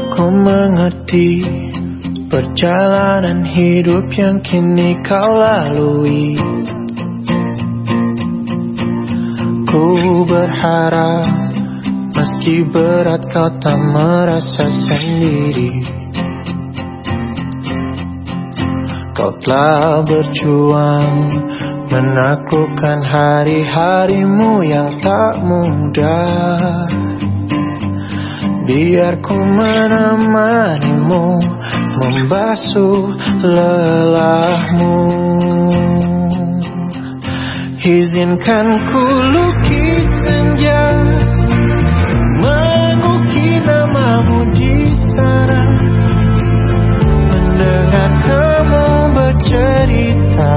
mengikuti perjalanan hidup yang kini kau lalui. Ku berharap meski berat kau tak merasa sendiri. Kau telah berjuang menaklukkan hari-harimu yang tak mudah. Biar ku menemanimu Membasuh lelahmu. Izinkan ku lukis senja Mengukir namamu di sana. Mendengar kamu bercerita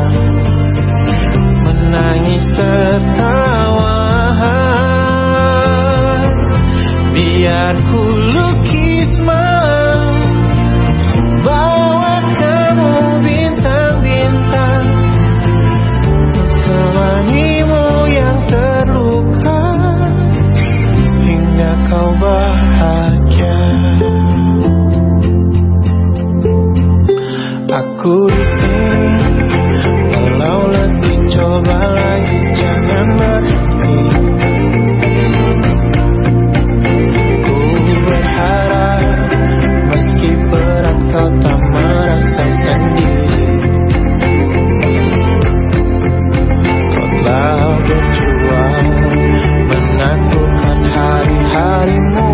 Menangis tertawa. Biar berjuang menaklukkan hari-harimu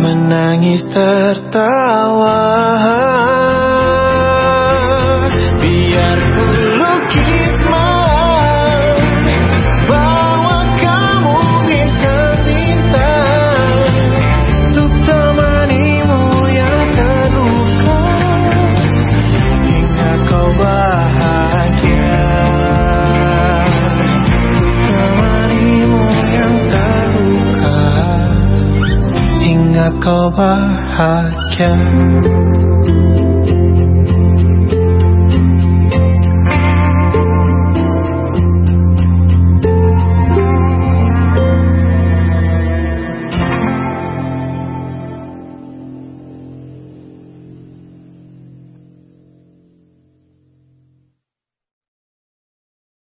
Menangis tertawa go where I can.